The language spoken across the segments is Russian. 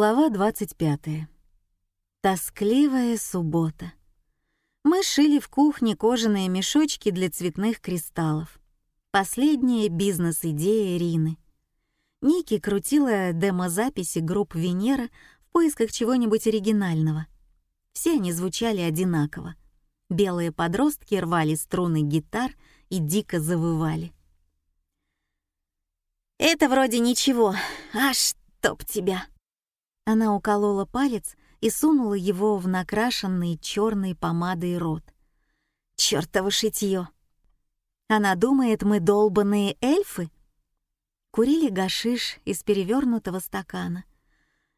Глава 25. Тоскливая суббота. Мы шили в кухне кожаные мешочки для цветных кристаллов. Последняя бизнес-идея Рины. Ники крутила демозаписи групп Венера в поисках чего-нибудь оригинального. Все они звучали одинаково. Белые подростки рвали струны гитар и дико завывали. «Это вроде ничего, а чтоб тебя!» Она уколола палец и сунула его в накрашенный черной помадой рот. Чёртово шитье! Она думает, мы долбанные эльфы? Курили гашиш из перевернутого стакана.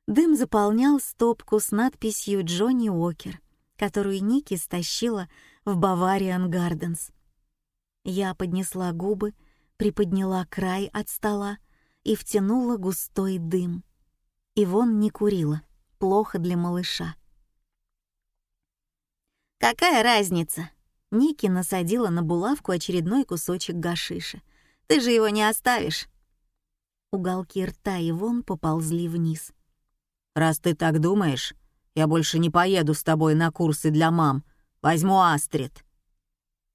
Дым заполнял стопку с надписью «Джонни Уокер», которую Ники стащила в Бавариан Гарденс. Я поднесла губы, приподняла край от стола и втянула густой дым. Ивон не курила. Плохо для малыша. «Какая разница?» Ники насадила на булавку очередной кусочек гашиша. «Ты же его не оставишь!» Уголки рта Ивон поползли вниз. «Раз ты так думаешь, я больше не поеду с тобой на курсы для мам. Возьму Астрид».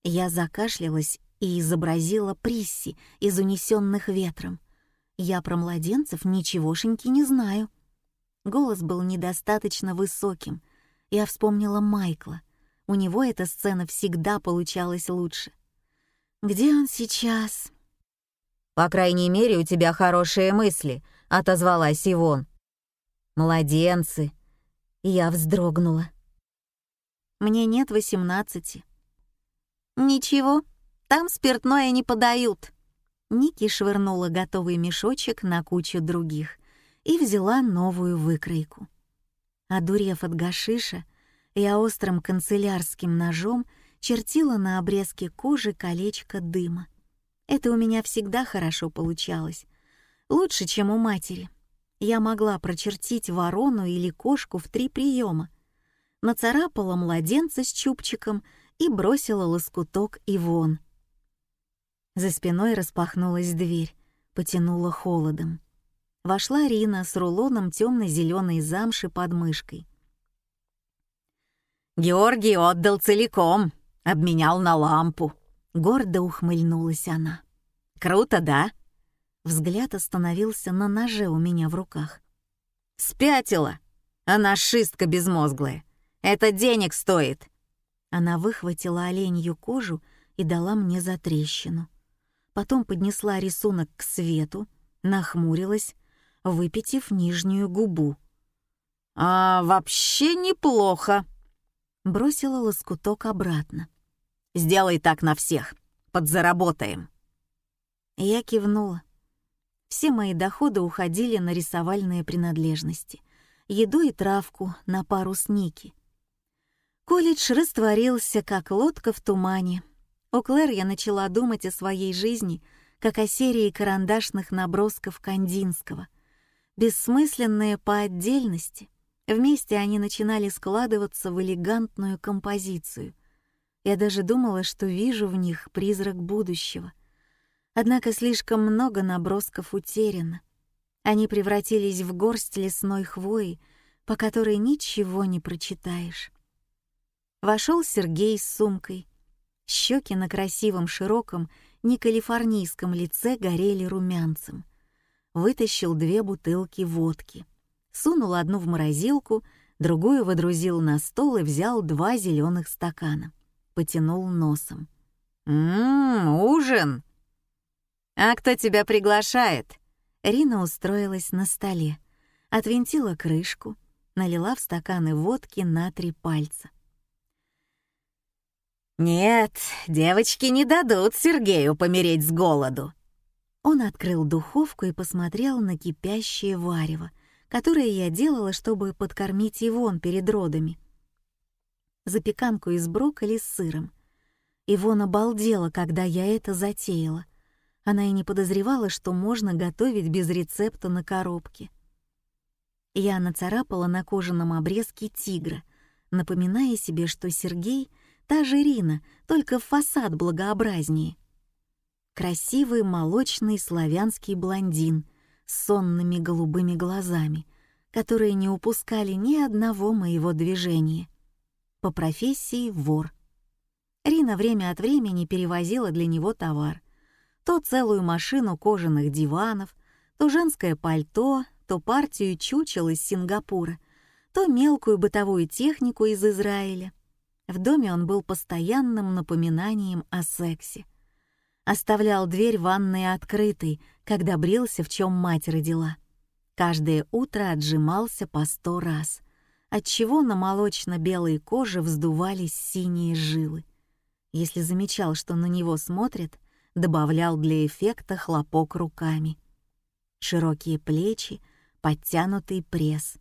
Я закашлялась и изобразила Присси из «Унесенных ветром». Я про младенцев ничегошеньки не знаю. Голос был недостаточно высоким. Я вспомнила Майкла. У него эта сцена всегда получалась лучше. Где он сейчас? «По крайней мере, у тебя хорошие мысли», — отозвалась Ивон. «Младенцы». Я вздрогнула. «Мне нет восемнадцати». «Ничего, там спиртное не подают», Ники швырнула готовый мешочек на кучу других и взяла новую выкройку. Одурев от гашиша, я острым канцелярским ножом чертила на обрезке кожи колечко дыма. Это у меня всегда хорошо получалось. Лучше, чем у матери. Я могла прочертить ворону или кошку в три приема. Нацарапала младенца с чубчиком и бросила лоскуток и вон — за спиной распахнулась дверь, потянула холодом. Вошла Рина с рулоном темно-зеленой замши под мышкой. «Георгий отдал целиком, обменял на лампу», — гордо ухмыльнулась она. «Круто, да?» Взгляд остановился на ноже у меня в руках. «Спятила! Она шистка безмозглая. Это денег стоит!» Она выхватила оленью кожу и дала мне затрещину потом поднесла рисунок к свету, нахмурилась, выпитив нижнюю губу. «А вообще неплохо!» Бросила лоскуток обратно. «Сделай так на всех, подзаработаем!» Я кивнула. Все мои доходы уходили на рисовальные принадлежности, еду и травку на пару с Ники. Колледж растворился, как лодка в тумане, у Клэр я начала думать о своей жизни, как о серии карандашных набросков Кандинского. Бессмысленные по отдельности, вместе они начинали складываться в элегантную композицию. Я даже думала, что вижу в них призрак будущего. Однако слишком много набросков утеряно. Они превратились в горсть лесной хвои, по которой ничего не прочитаешь. Вошел Сергей с сумкой — Щеки на красивом широком, не калифорнийском лице горели румянцем. Вытащил две бутылки водки. Сунул одну в морозилку, другую водрузил на стол и взял два зеленых стакана. Потянул носом. «Ммм, ужин!» «А кто тебя приглашает?» Рина устроилась на столе, отвинтила крышку, налила в стаканы водки на три пальца. «Нет, девочки не дадут Сергею помереть с голоду». Он открыл духовку и посмотрел на кипящее варево, которое я делала, чтобы подкормить Ивон перед родами. Запеканку из брокколи с сыром. Ивон обалдела, когда я это затеяла. Она и не подозревала, что можно готовить без рецепта на коробке. Я нацарапала на кожаном обрезке тигра, напоминая себе, что Сергей — Та же Рина, только фасад благообразнее. Красивый молочный славянский блондин с сонными голубыми глазами, которые не упускали ни одного моего движения. По профессии вор. Рина время от времени перевозила для него товар. То целую машину кожаных диванов, то женское пальто, то партию чучел из Сингапура, то мелкую бытовую технику из Израиля. В доме он был постоянным напоминанием о сексе. Оставлял дверь ванной открытой, когда брился, в чем мать родила. Каждое утро отжимался по сто раз, отчего на молочно-белой коже вздувались синие жилы. Если замечал, что на него смотрят, добавлял для эффекта хлопок руками. Широкие плечи, подтянутый пресс.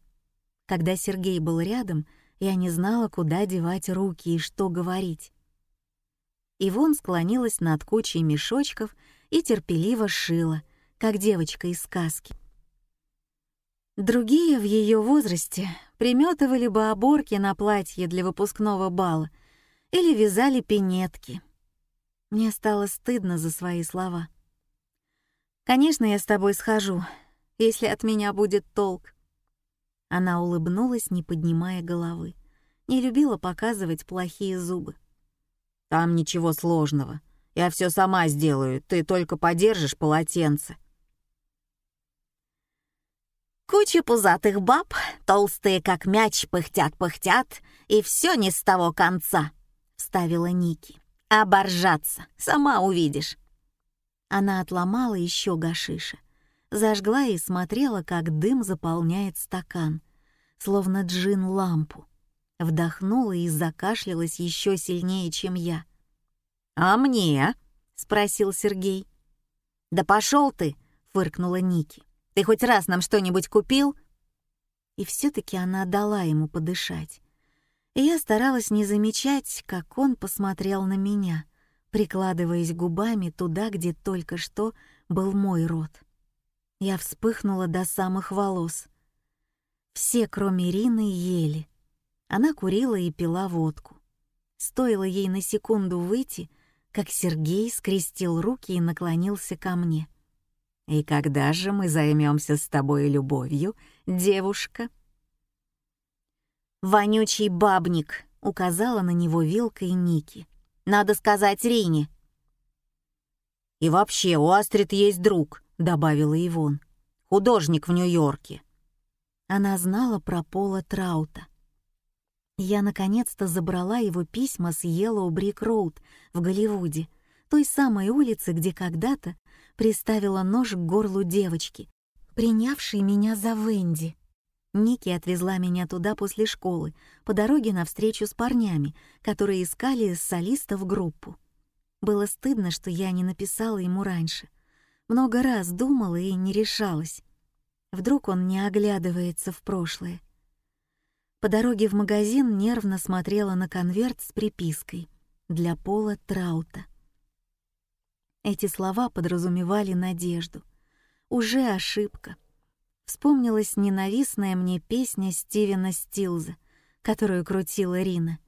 Когда Сергей был рядом, я не знала, куда девать руки и что говорить. Ивон склонилась над кучей мешочков и терпеливо шила, как девочка из сказки. Другие в ее возрасте приметывали бы оборки на платье для выпускного бала или вязали пинетки. Мне стало стыдно за свои слова. «Конечно, я с тобой схожу, если от меня будет толк». Она улыбнулась, не поднимая головы. Не любила показывать плохие зубы. Там ничего сложного. Я все сама сделаю, ты только подержишь полотенце. Куча пузатых баб, толстые как мяч, пыхтят-пыхтят, и все не с того конца, — вставила Ники. Оборжаться, сама увидишь. Она отломала еще гашиша, зажгла и смотрела, как дым заполняет стакан, словно джин лампу вдохнула и закашлялась еще сильнее, чем я. «А мне?» — спросил Сергей. «Да пошел ты!» — фыркнула Ники. «Ты хоть раз нам что-нибудь купил?» И все-таки она дала ему подышать. И я старалась не замечать, как он посмотрел на меня, прикладываясь губами туда, где только что был мой рот. Я вспыхнула до самых волос. Все, кроме Ирины, ели — она курила и пила водку. Стоило ей на секунду выйти, как Сергей скрестил руки и наклонился ко мне. «И когда же мы займемся с тобой любовью, девушка?» «Вонючий бабник», — указала на него вилкой Ники. «Надо сказать Рине». «И вообще, у Астрид есть друг», — добавила Ивон. «Художник в Нью-Йорке». Она знала про Пола Траута. Я наконец-то забрала его письма с Yellow Brick Road в Голливуде, той самой улице, где когда-то приставила нож к горлу девочки, принявшей меня за Венди. Ники отвезла меня туда после школы, по дороге навстречу с парнями, которые искали солистов группу. Было стыдно, что я не написала ему раньше. Много раз думала и не решалась. Вдруг он не оглядывается в прошлое. По дороге в магазин нервно смотрела на конверт с припиской «Для Пола Траута». Эти слова подразумевали надежду. Уже ошибка. Вспомнилась ненавистная мне песня Стивена Стилза, которую крутила Рина.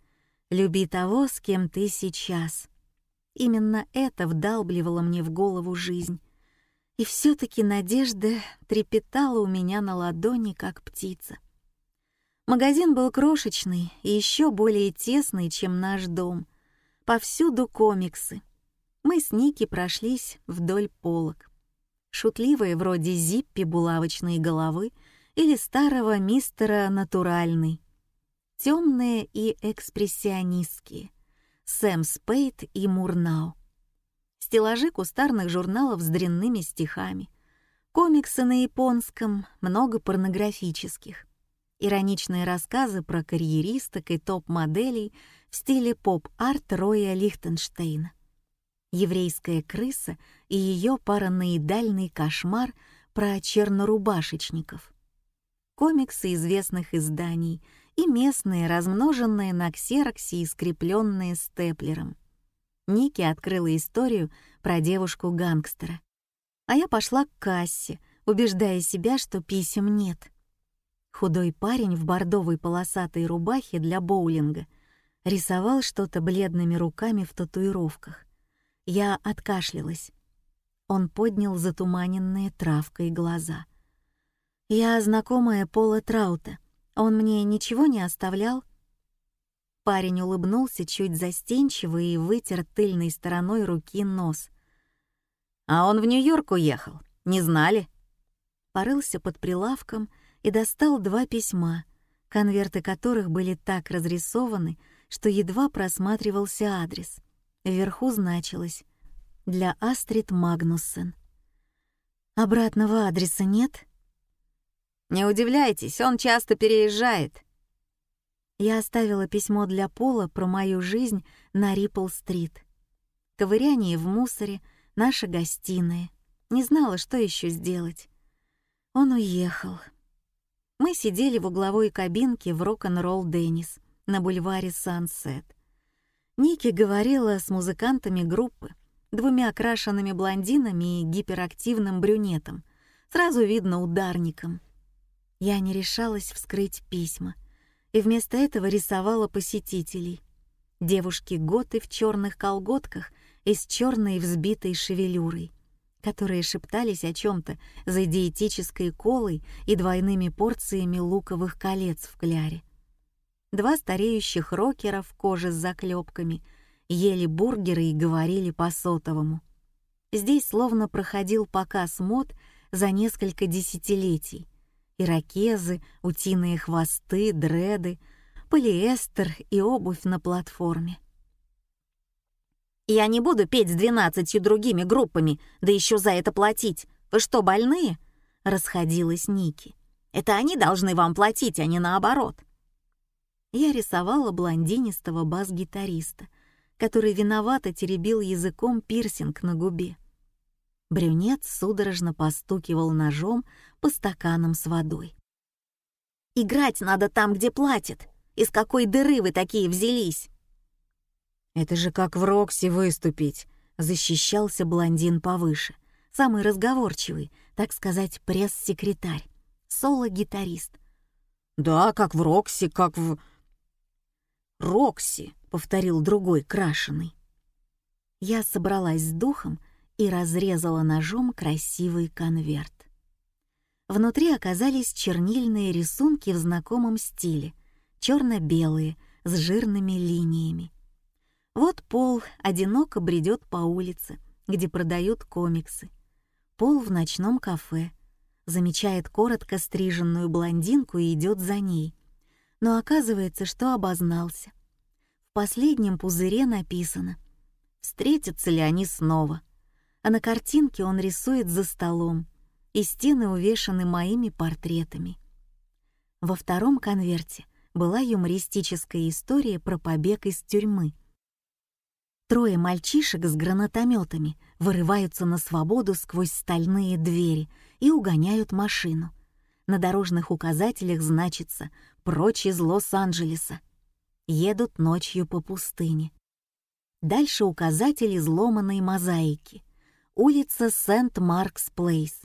«Люби того, с кем ты сейчас». Именно это вдалбливало мне в голову жизнь. И все таки надежда трепетала у меня на ладони, как птица. Магазин был крошечный и еще более тесный, чем наш дом. Повсюду комиксы. Мы с Ники прошлись вдоль полок. Шутливые вроде Зиппи булавочной головы или старого мистера Натуральный. Темные и экспрессионистские. Сэм Спейт и Мурнау. Стеллажи кустарных журналов с дрянными стихами. Комиксы на японском, много порнографических ироничные рассказы про карьеристок и топ-моделей в стиле поп-арт Роя Лихтенштейна. Еврейская крыса и ее параноидальный кошмар про чернорубашечников. Комиксы известных изданий и местные, размноженные на ксероксе и скрепленные степлером. Ники открыла историю про девушку-гангстера. А я пошла к кассе, убеждая себя, что писем нет — Худой парень в бордовой полосатой рубахе для боулинга рисовал что-то бледными руками в татуировках. Я откашлялась. Он поднял затуманенные травкой глаза. «Я знакомая Пола Траута. Он мне ничего не оставлял?» Парень улыбнулся чуть застенчиво и вытер тыльной стороной руки нос. «А он в Нью-Йорк уехал. Не знали?» Порылся под прилавком и достал два письма, конверты которых были так разрисованы, что едва просматривался адрес. Вверху значилось «Для Астрид Магнуссен». «Обратного адреса нет?» «Не удивляйтесь, он часто переезжает». Я оставила письмо для Пола про мою жизнь на Риппл-стрит. Ковыряние в мусоре, наша гостиная. Не знала, что еще сделать. Он уехал. Мы сидели в угловой кабинке в рок-н-ролл Деннис на бульваре Сансет. Ники говорила с музыкантами группы, двумя окрашенными блондинами и гиперактивным брюнетом, сразу видно ударником. Я не решалась вскрыть письма и вместо этого рисовала посетителей. Девушки-готы в черных колготках и с черной взбитой шевелюрой, которые шептались о чем-то за диетической колой и двойными порциями луковых колец в кляре. Два стареющих рокера в коже с заклепками ели бургеры и говорили по сотовому. Здесь словно проходил показ мод за несколько десятилетий. Иракезы, утиные хвосты, дреды, полиэстер и обувь на платформе. «Я не буду петь с двенадцатью другими группами, да еще за это платить. Вы что, больные?» — расходилась Ники. «Это они должны вам платить, а не наоборот я рисовала блондинистого бас-гитариста, который виновато теребил языком пирсинг на губе. Брюнет судорожно постукивал ножом по стаканам с водой. «Играть надо там, где платят. Из какой дыры вы такие взялись?» «Это же как в Рокси выступить», — защищался блондин повыше, самый разговорчивый, так сказать, пресс-секретарь, соло-гитарист. «Да, как в Рокси, как в...» «Рокси», — повторил другой крашеный. Я собралась с духом и разрезала ножом красивый конверт. Внутри оказались чернильные рисунки в знакомом стиле, черно-белые, с жирными линиями. Вот Пол одиноко бредет по улице, где продают комиксы. Пол в ночном кафе. Замечает коротко стриженную блондинку и идет за ней — но оказывается, что обознался. В последнем пузыре написано «Встретятся ли они снова?», а на картинке он рисует за столом, и стены увешаны моими портретами. Во втором конверте была юмористическая история про побег из тюрьмы. Трое мальчишек с гранатометами вырываются на свободу сквозь стальные двери и угоняют машину. На дорожных указателях значится «Прочь из Лос-Анджелеса». Едут ночью по пустыне. Дальше указатель изломанной мозаики. Улица Сент-Маркс-Плейс.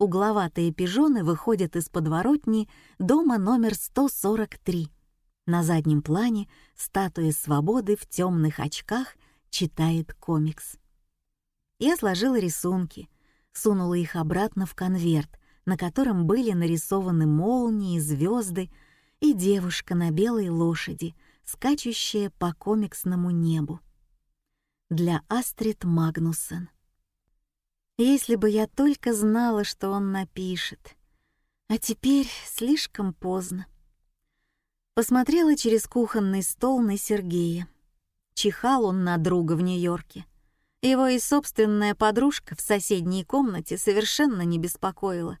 Угловатые пижоны выходят из подворотни дома номер 143. На заднем плане статуя свободы в темных очках читает комикс. Я сложила рисунки, сунула их обратно в конверт, на котором были нарисованы молнии, звезды и девушка на белой лошади, скачущая по комиксному небу. Для Астрид Магнусен. Если бы я только знала, что он напишет. А теперь слишком поздно. Посмотрела через кухонный стол на Сергея. Чихал он на друга в Нью-Йорке. Его и собственная подружка в соседней комнате совершенно не беспокоила.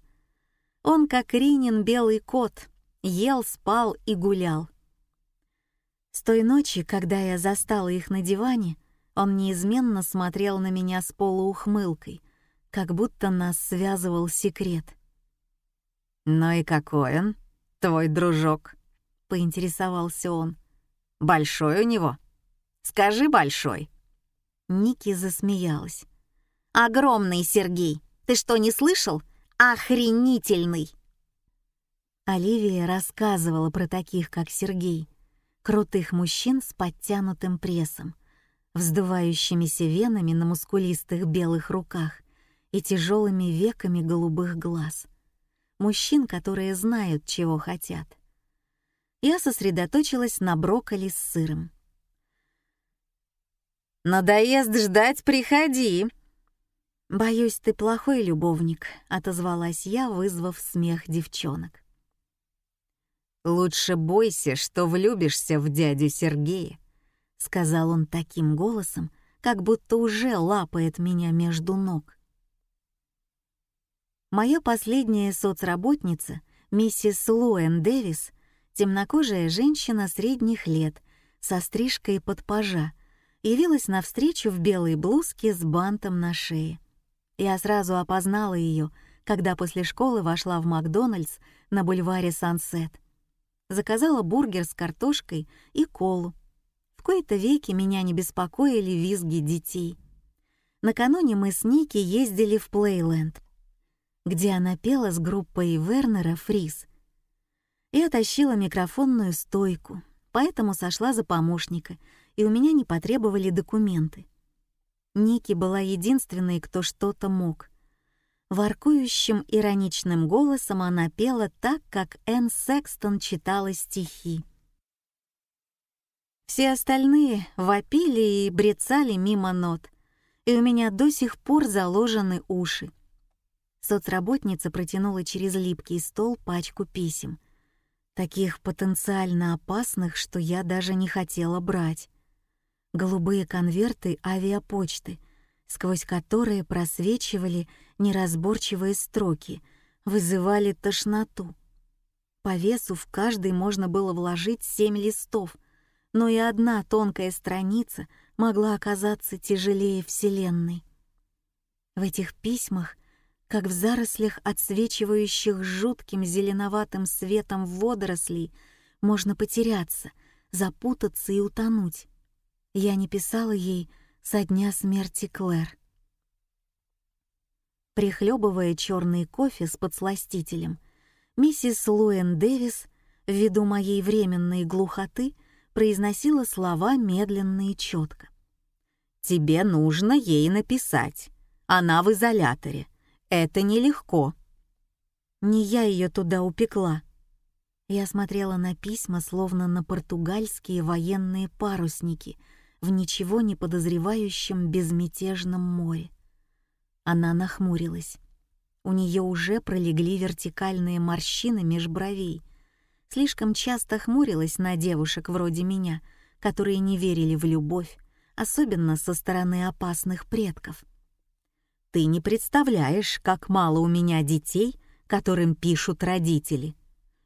Он, как Ринин белый кот, ел, спал и гулял. С той ночи, когда я застала их на диване, он неизменно смотрел на меня с полуухмылкой, как будто нас связывал секрет. «Ну и какой он, твой дружок?» — поинтересовался он. «Большой у него? Скажи большой». Ники засмеялась. «Огромный, Сергей! Ты что, не слышал? охренительный!» Оливия рассказывала про таких, как Сергей, крутых мужчин с подтянутым прессом, вздувающимися венами на мускулистых белых руках и тяжелыми веками голубых глаз. мужчин, которые знают, чего хотят. Я сосредоточилась на брокколи с сыром. «Надоест ждать, приходи!» «Боюсь, ты плохой любовник», — отозвалась я, вызвав смех девчонок. «Лучше бойся, что влюбишься в дядю Сергея», — сказал он таким голосом, как будто уже лапает меня между ног. Моя последняя соцработница, миссис Луэн Дэвис, темнокожая женщина средних лет, со стрижкой под пажа, явилась навстречу в белой блузке с бантом на шее. Я сразу опознала ее, когда после школы вошла в Макдональдс на бульваре Сансет. Заказала бургер с картошкой и колу. В кои-то веки меня не беспокоили визги детей. Накануне мы с Ники ездили в Плейленд, где она пела с группой Вернера «Фриз». Я тащила микрофонную стойку, поэтому сошла за помощника, и у меня не потребовали документы. Ники была единственной, кто что-то мог. Воркующим ироничным голосом она пела так, как Энн Секстон читала стихи. Все остальные вопили и брецали мимо нот, и у меня до сих пор заложены уши. Соцработница протянула через липкий стол пачку писем, таких потенциально опасных, что я даже не хотела брать. Голубые конверты авиапочты, сквозь которые просвечивали неразборчивые строки, вызывали тошноту. По весу в каждый можно было вложить семь листов, но и одна тонкая страница могла оказаться тяжелее Вселенной. В этих письмах как в зарослях, отсвечивающих жутким зеленоватым светом водорослей, можно потеряться, запутаться и утонуть. Я не писала ей со дня смерти Клэр. Прихлебывая черный кофе с подсластителем, миссис Луэн Дэвис, ввиду моей временной глухоты, произносила слова медленно и четко. «Тебе нужно ей написать. Она в изоляторе. Это нелегко. Не я ее туда упекла. Я смотрела на письма, словно на португальские военные парусники в ничего не подозревающем безмятежном море. Она нахмурилась. У нее уже пролегли вертикальные морщины меж бровей. Слишком часто хмурилась на девушек вроде меня, которые не верили в любовь, особенно со стороны опасных предков. Ты не представляешь, как мало у меня детей, которым пишут родители.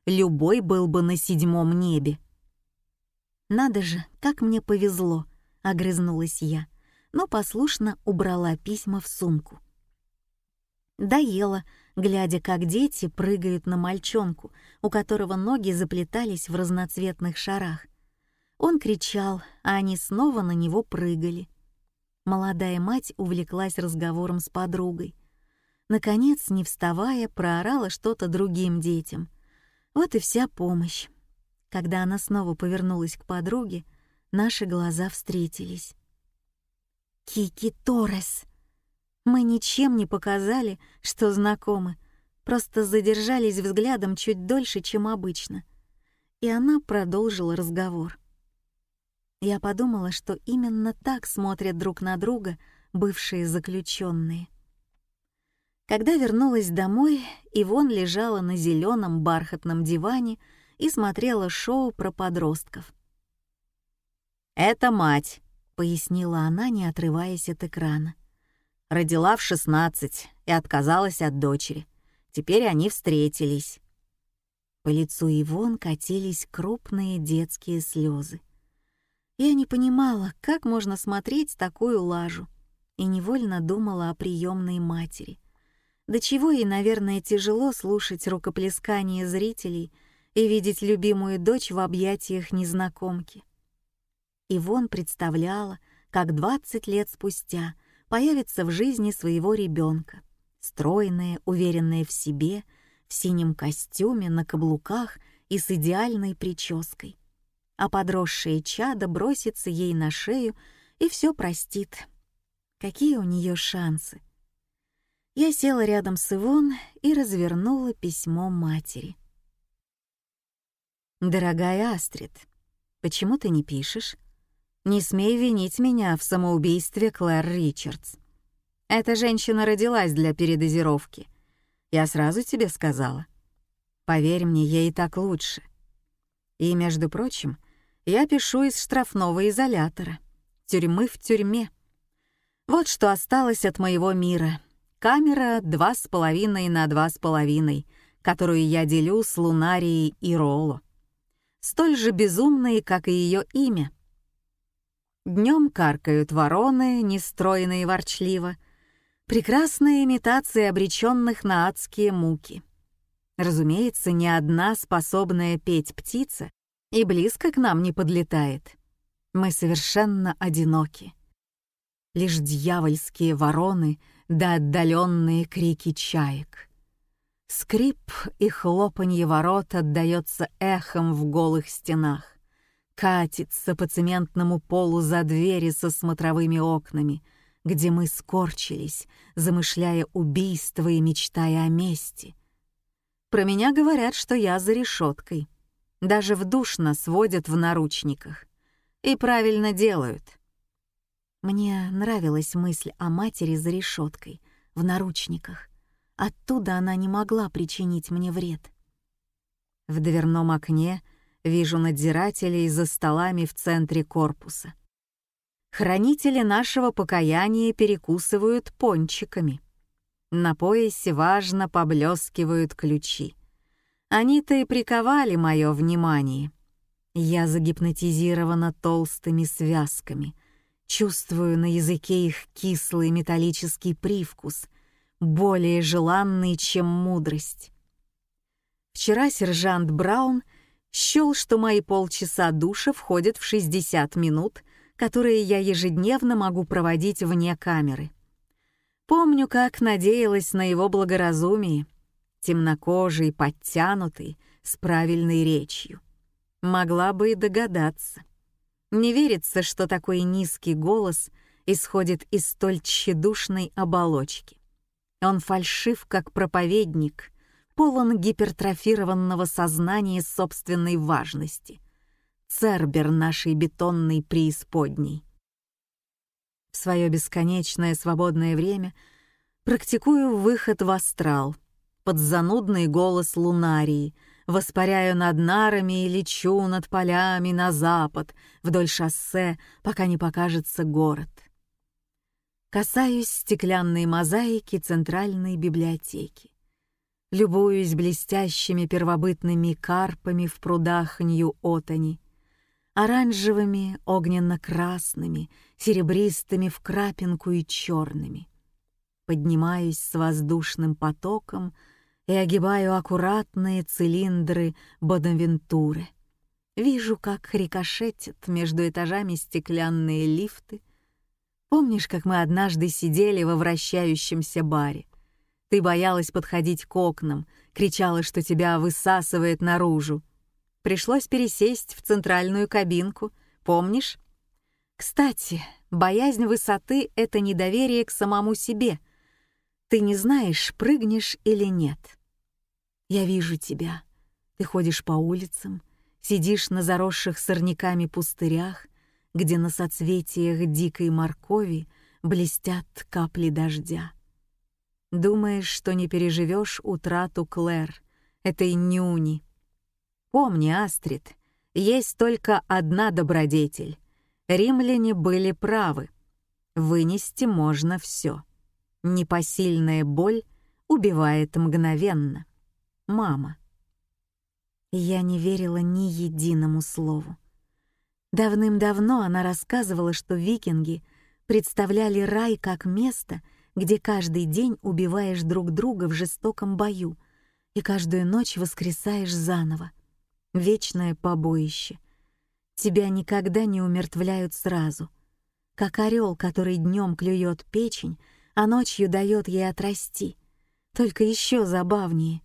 Любой был бы на седьмом небе. Надо же, как мне повезло, огрызнулась я, но послушно убрала письма в сумку. Доела, глядя, как дети прыгают на мальчонку, у которого ноги заплетались в разноцветных шарах. Он кричал, а они снова на него прыгали. Молодая мать увлеклась разговором с подругой. Наконец, не вставая, проорала что-то другим детям. Вот и вся помощь. Когда она снова повернулась к подруге, наши глаза встретились. «Кики Торрес!» Мы ничем не показали, что знакомы, просто задержались взглядом чуть дольше, чем обычно. И она продолжила разговор. Я подумала, что именно так смотрят друг на друга бывшие заключенные. Когда вернулась домой, Ивон лежала на зеленом бархатном диване и смотрела шоу про подростков. «Это мать», — пояснила она, не отрываясь от экрана. Родила в шестнадцать и отказалась от дочери. Теперь они встретились. По лицу Ивон катились крупные детские слезы. Я не понимала, как можно смотреть такую лажу, и невольно думала о приемной матери. До чего ей, наверное, тяжело слушать рукоплескание зрителей и видеть любимую дочь в объятиях незнакомки. Ивон представляла, как 20 лет спустя появится в жизни своего ребенка, стройная, уверенная в себе, в синем костюме, на каблуках и с идеальной прической а подросшее чадо бросится ей на шею и все простит. Какие у нее шансы? Я села рядом с Ивон и развернула письмо матери. «Дорогая Астрид, почему ты не пишешь? Не смей винить меня в самоубийстве Клэр Ричардс. Эта женщина родилась для передозировки. Я сразу тебе сказала. Поверь мне, ей так лучше. И, между прочим, я пишу из штрафного изолятора. Тюрьмы в тюрьме. Вот что осталось от моего мира. Камера два с половиной на два с половиной, которую я делю с Лунарией и Ролло. Столь же безумные, как и ее имя — Днем каркают вороны, нестройные ворчливо. Прекрасная имитация обреченных на адские муки. Разумеется, ни одна способная петь птица и близко к нам не подлетает. Мы совершенно одиноки. Лишь дьявольские вороны да отдаленные крики чаек. Скрип и хлопанье ворот отдается эхом в голых стенах катится по цементному полу за двери со смотровыми окнами, где мы скорчились, замышляя убийство и мечтая о мести. Про меня говорят, что я за решеткой. Даже в душ нас водят в наручниках. И правильно делают. Мне нравилась мысль о матери за решеткой, в наручниках. Оттуда она не могла причинить мне вред. В дверном окне — Вижу надзирателей за столами в центре корпуса. Хранители нашего покаяния перекусывают пончиками. На поясе важно поблескивают ключи. Они-то и приковали мое внимание. Я загипнотизирована толстыми связками, чувствую на языке их кислый металлический привкус, более желанный, чем мудрость. Вчера сержант Браун — счел, что мои полчаса душа входят в 60 минут, которые я ежедневно могу проводить вне камеры. Помню, как надеялась на его благоразумие, темнокожий, подтянутый, с правильной речью. Могла бы и догадаться. Не верится, что такой низкий голос исходит из столь тщедушной оболочки. Он фальшив, как проповедник — полон гипертрофированного сознания собственной важности. Цербер нашей бетонной преисподней. В свое бесконечное свободное время практикую выход в астрал, под занудный голос лунарии, воспаряю над нарами и лечу над полями на запад, вдоль шоссе, пока не покажется город. Касаюсь стеклянной мозаики Центральной библиотеки любуюсь блестящими первобытными карпами в прудах Нью-Отани, оранжевыми, огненно-красными, серебристыми в крапинку и черными. Поднимаюсь с воздушным потоком и огибаю аккуратные цилиндры Бонавентуры. Вижу, как рикошетят между этажами стеклянные лифты. Помнишь, как мы однажды сидели во вращающемся баре? Ты боялась подходить к окнам, кричала, что тебя высасывает наружу. Пришлось пересесть в центральную кабинку, помнишь? Кстати, боязнь высоты — это недоверие к самому себе. Ты не знаешь, прыгнешь или нет. Я вижу тебя. Ты ходишь по улицам, сидишь на заросших сорняками пустырях, где на соцветиях дикой моркови блестят капли дождя. Думаешь, что не переживешь утрату Клэр, этой нюни. Помни, Астрид, есть только одна добродетель. Римляне были правы. Вынести можно все. Непосильная боль убивает мгновенно. Мама. Я не верила ни единому слову. Давным-давно она рассказывала, что викинги представляли рай как место — где каждый день убиваешь друг друга в жестоком бою и каждую ночь воскресаешь заново. Вечное побоище. Тебя никогда не умертвляют сразу. Как орел, который днем клюет печень, а ночью дает ей отрасти. Только еще забавнее.